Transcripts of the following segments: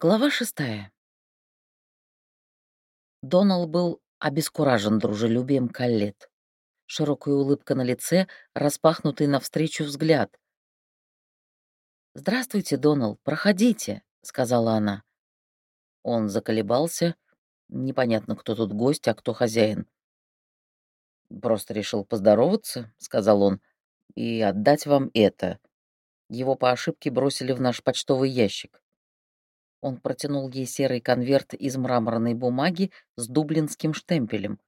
Глава шестая. Донал был обескуражен дружелюбием Каллет. Широкая улыбка на лице, распахнутый навстречу взгляд. «Здравствуйте, Донал, проходите», — сказала она. Он заколебался. Непонятно, кто тут гость, а кто хозяин. «Просто решил поздороваться», — сказал он, — «и отдать вам это». Его по ошибке бросили в наш почтовый ящик. Он протянул ей серый конверт из мраморной бумаги с дублинским штемпелем.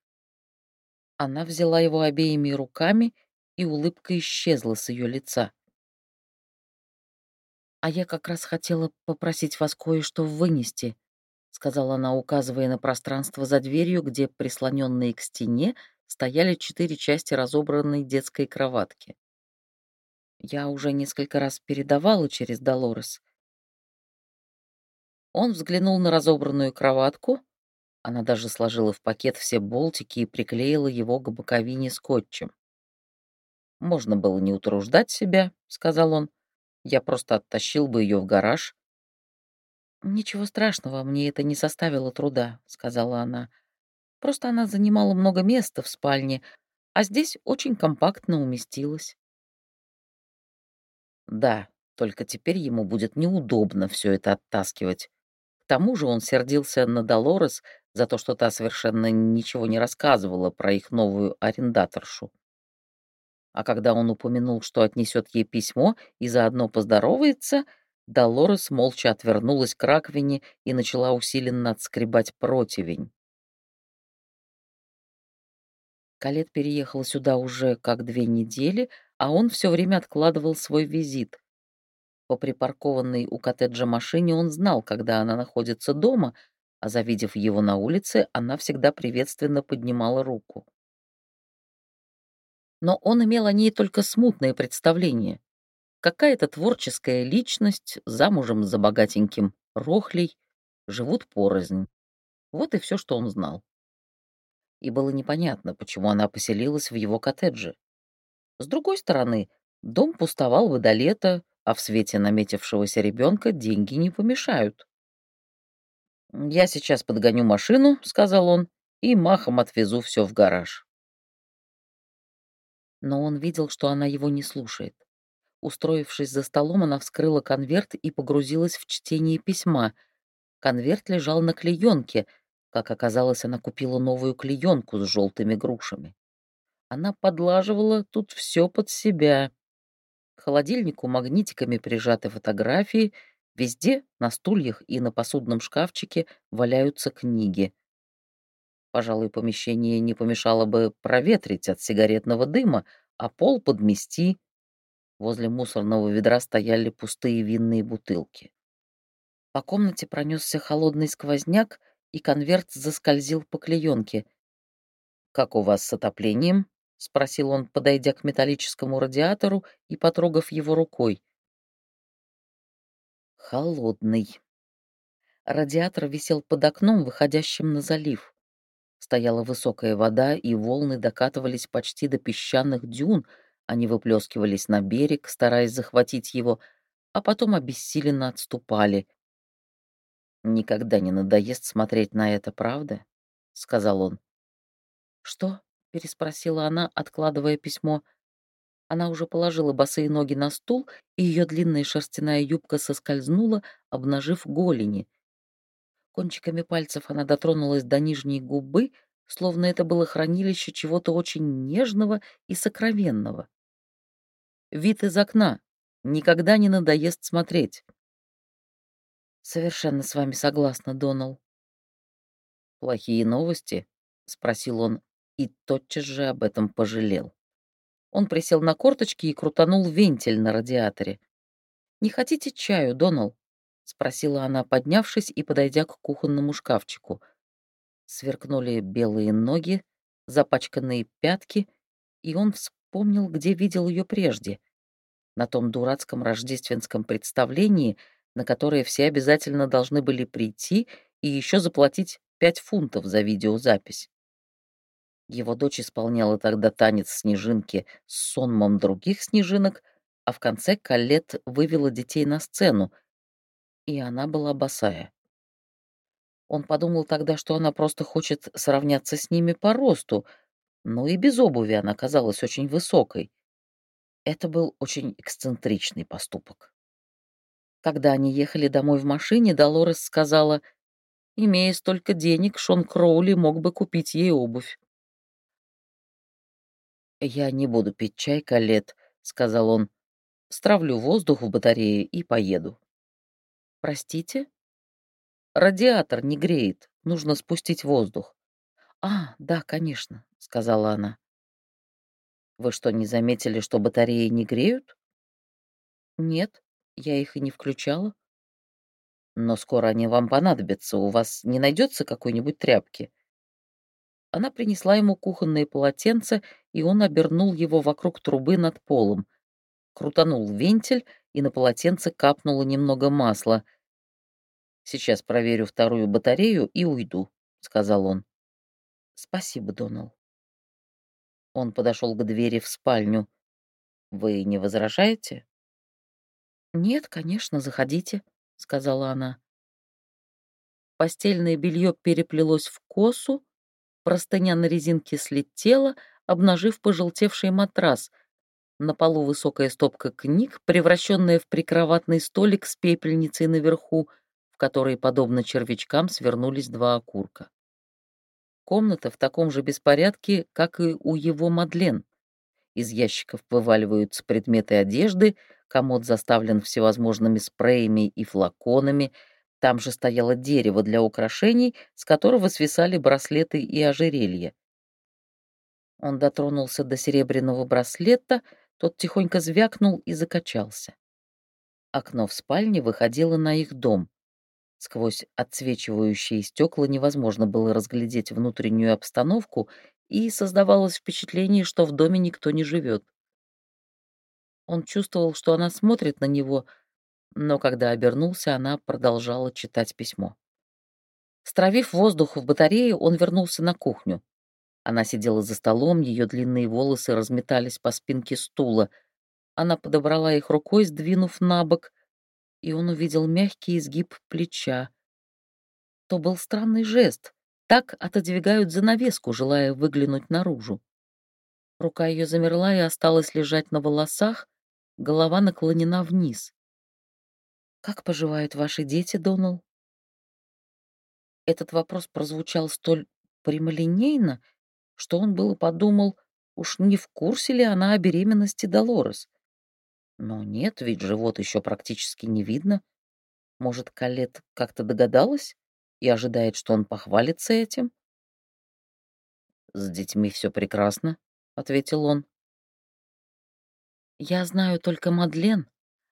Она взяла его обеими руками, и улыбка исчезла с ее лица. «А я как раз хотела попросить вас кое-что вынести», — сказала она, указывая на пространство за дверью, где, прислоненные к стене, стояли четыре части разобранной детской кроватки. Я уже несколько раз передавала через Долорес. Он взглянул на разобранную кроватку. Она даже сложила в пакет все болтики и приклеила его к боковине скотчем. «Можно было не утруждать себя», — сказал он. «Я просто оттащил бы ее в гараж». «Ничего страшного, мне это не составило труда», — сказала она. «Просто она занимала много места в спальне, а здесь очень компактно уместилась». Да, только теперь ему будет неудобно все это оттаскивать тому же он сердился на Долорес за то, что та совершенно ничего не рассказывала про их новую арендаторшу. А когда он упомянул, что отнесет ей письмо и заодно поздоровается, Долорес молча отвернулась к раковине и начала усиленно отскребать противень. Калет переехала сюда уже как две недели, а он все время откладывал свой визит. По припаркованной у коттеджа машине он знал, когда она находится дома, а завидев его на улице, она всегда приветственно поднимала руку. Но он имел о ней только смутное представление. Какая-то творческая личность, замужем за богатеньким Рохлей, живут порознь. Вот и все, что он знал. И было непонятно, почему она поселилась в его коттедже. С другой стороны, дом пустовал бы до лета, а в свете наметившегося ребенка деньги не помешают. «Я сейчас подгоню машину», — сказал он, — «и махом отвезу все в гараж». Но он видел, что она его не слушает. Устроившись за столом, она вскрыла конверт и погрузилась в чтение письма. Конверт лежал на клеенке. Как оказалось, она купила новую клеенку с желтыми грушами. Она подлаживала тут все под себя. Холодильнику магнитиками прижаты фотографии, везде, на стульях и на посудном шкафчике, валяются книги. Пожалуй, помещение не помешало бы проветрить от сигаретного дыма, а пол подмести. Возле мусорного ведра стояли пустые винные бутылки. По комнате пронесся холодный сквозняк, и конверт заскользил по клеенке. «Как у вас с отоплением?» — спросил он, подойдя к металлическому радиатору и потрогав его рукой. Холодный. Радиатор висел под окном, выходящим на залив. Стояла высокая вода, и волны докатывались почти до песчаных дюн, они выплескивались на берег, стараясь захватить его, а потом обессиленно отступали. «Никогда не надоест смотреть на это, правда?» — сказал он. «Что?» — переспросила она, откладывая письмо. Она уже положила босые ноги на стул, и ее длинная шерстяная юбка соскользнула, обнажив голени. Кончиками пальцев она дотронулась до нижней губы, словно это было хранилище чего-то очень нежного и сокровенного. Вид из окна. Никогда не надоест смотреть. Совершенно с вами согласна, Донал. Плохие новости? спросил он, и тотчас же об этом пожалел. Он присел на корточки и крутанул вентиль на радиаторе. «Не хотите чаю, Донал?» — спросила она, поднявшись и подойдя к кухонному шкафчику. Сверкнули белые ноги, запачканные пятки, и он вспомнил, где видел ее прежде. На том дурацком рождественском представлении, на которое все обязательно должны были прийти и еще заплатить пять фунтов за видеозапись. Его дочь исполняла тогда танец снежинки с сонмом других снежинок, а в конце Калет вывела детей на сцену, и она была босая. Он подумал тогда, что она просто хочет сравняться с ними по росту, но и без обуви она казалась очень высокой. Это был очень эксцентричный поступок. Когда они ехали домой в машине, Долорес сказала, «Имея столько денег, Шон Кроули мог бы купить ей обувь». «Я не буду пить чай, Калет», — сказал он. «Стравлю воздух в батарее и поеду». «Простите?» «Радиатор не греет, нужно спустить воздух». «А, да, конечно», — сказала она. «Вы что, не заметили, что батареи не греют?» «Нет, я их и не включала». «Но скоро они вам понадобятся. У вас не найдется какой-нибудь тряпки?» Она принесла ему кухонное полотенце, и он обернул его вокруг трубы над полом. Крутанул вентиль, и на полотенце капнуло немного масла. «Сейчас проверю вторую батарею и уйду», — сказал он. «Спасибо, Донал». Он подошел к двери в спальню. «Вы не возражаете?» «Нет, конечно, заходите», — сказала она. Постельное белье переплелось в косу, простыня на резинке слетела, обнажив пожелтевший матрас. На полу высокая стопка книг, превращенная в прикроватный столик с пепельницей наверху, в которой, подобно червячкам, свернулись два окурка. Комната в таком же беспорядке, как и у его Мадлен. Из ящиков вываливаются предметы одежды, комод заставлен всевозможными спреями и флаконами, там же стояло дерево для украшений, с которого свисали браслеты и ожерелья. Он дотронулся до серебряного браслета, тот тихонько звякнул и закачался. Окно в спальне выходило на их дом. Сквозь отсвечивающие стекла невозможно было разглядеть внутреннюю обстановку, и создавалось впечатление, что в доме никто не живет. Он чувствовал, что она смотрит на него, но когда обернулся, она продолжала читать письмо. Стравив воздух в батарее, он вернулся на кухню. Она сидела за столом, ее длинные волосы разметались по спинке стула. Она подобрала их рукой, сдвинув на бок, и он увидел мягкий изгиб плеча. То был странный жест. Так отодвигают занавеску, желая выглянуть наружу. Рука ее замерла и осталась лежать на волосах, голова наклонена вниз. «Как поживают ваши дети, Донал?» Этот вопрос прозвучал столь прямолинейно, что он было подумал, уж не в курсе ли она о беременности Долорес. Но нет, ведь живот еще практически не видно. Может, Калет как-то догадалась и ожидает, что он похвалится этим? «С детьми все прекрасно», — ответил он. «Я знаю только Мадлен.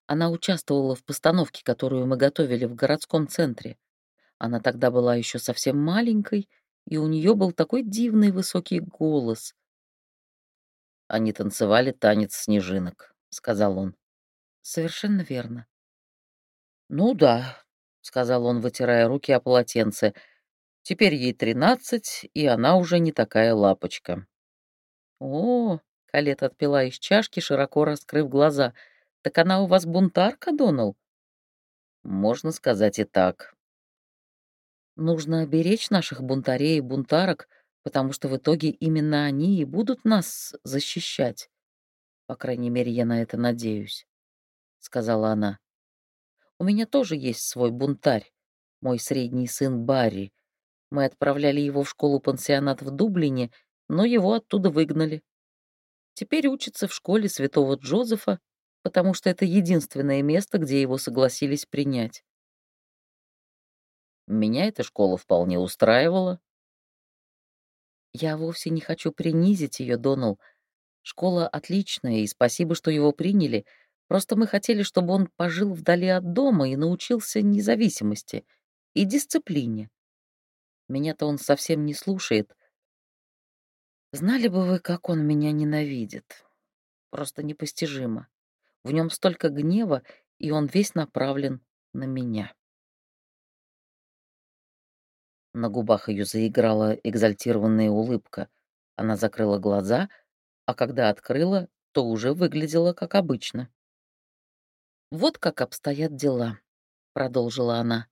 Она участвовала в постановке, которую мы готовили в городском центре. Она тогда была еще совсем маленькой, и у нее был такой дивный высокий голос. Они танцевали танец снежинок, сказал он. Совершенно верно. Ну да, сказал он, вытирая руки о полотенце. Теперь ей тринадцать, и она уже не такая лапочка. О, Калет отпила из чашки, широко раскрыв глаза. Так она у вас бунтарка, Донал? Можно сказать и так. Нужно беречь наших бунтарей и бунтарок, потому что в итоге именно они и будут нас защищать. По крайней мере, я на это надеюсь, — сказала она. У меня тоже есть свой бунтарь, мой средний сын Барри. Мы отправляли его в школу-пансионат в Дублине, но его оттуда выгнали. Теперь учится в школе святого Джозефа, потому что это единственное место, где его согласились принять. Меня эта школа вполне устраивала. Я вовсе не хочу принизить ее, Донал. Школа отличная, и спасибо, что его приняли. Просто мы хотели, чтобы он пожил вдали от дома и научился независимости и дисциплине. Меня-то он совсем не слушает. Знали бы вы, как он меня ненавидит. Просто непостижимо. В нем столько гнева, и он весь направлен на меня. На губах ее заиграла экзальтированная улыбка. Она закрыла глаза, а когда открыла, то уже выглядела как обычно. «Вот как обстоят дела», — продолжила она.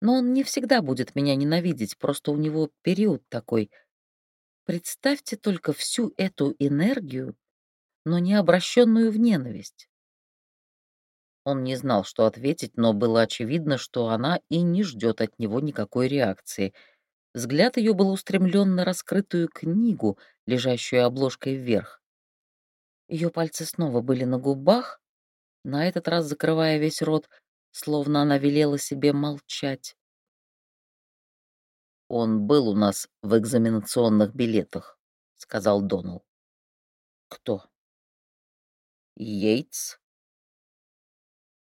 Но он не всегда будет меня ненавидеть, просто у него период такой. Представьте только всю эту энергию, но не обращенную в ненависть. Он не знал, что ответить, но было очевидно, что она и не ждет от него никакой реакции. Взгляд ее был устремлен на раскрытую книгу, лежащую обложкой вверх. Ее пальцы снова были на губах, на этот раз закрывая весь рот, словно она велела себе молчать. «Он был у нас в экзаменационных билетах», — сказал Донал. «Кто?» «Йейтс»,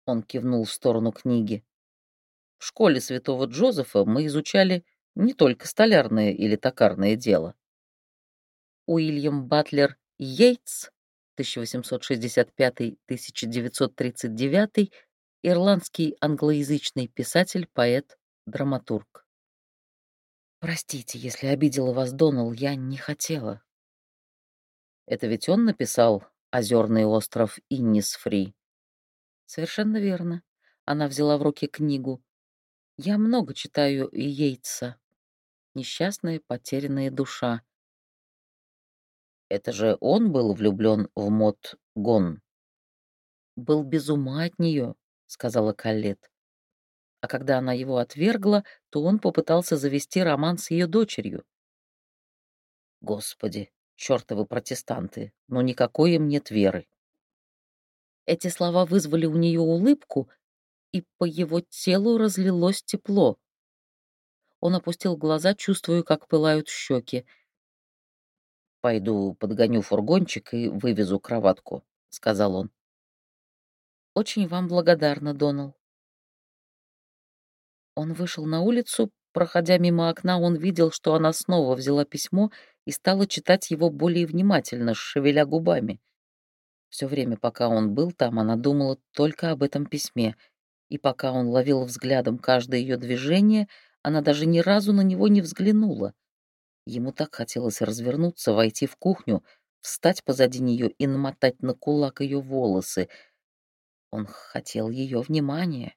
он кивнул в сторону книги. В школе святого Джозефа мы изучали не только столярное или токарное дело. Уильям Батлер Йейтс 1865-1939, ирландский англоязычный писатель, поэт, драматург. «Простите, если обидела вас, Донал, я не хотела». Это ведь он написал «Озерный остров Иннисфри». Совершенно верно. Она взяла в руки книгу. Я много читаю Йейтса. Несчастная потерянная душа. Это же он был влюблен в Мот Гон. Был без ума от нее, сказала Каллет. А когда она его отвергла, то он попытался завести роман с ее дочерью. Господи, чертовы протестанты, но никакой им нет веры. Эти слова вызвали у нее улыбку, и по его телу разлилось тепло. Он опустил глаза, чувствуя, как пылают щеки. «Пойду подгоню фургончик и вывезу кроватку», — сказал он. «Очень вам благодарна, Донал». Он вышел на улицу. Проходя мимо окна, он видел, что она снова взяла письмо и стала читать его более внимательно, шевеля губами. Все время, пока он был там, она думала только об этом письме, и пока он ловил взглядом каждое ее движение, она даже ни разу на него не взглянула. Ему так хотелось развернуться, войти в кухню, встать позади нее и намотать на кулак ее волосы. Он хотел ее внимания.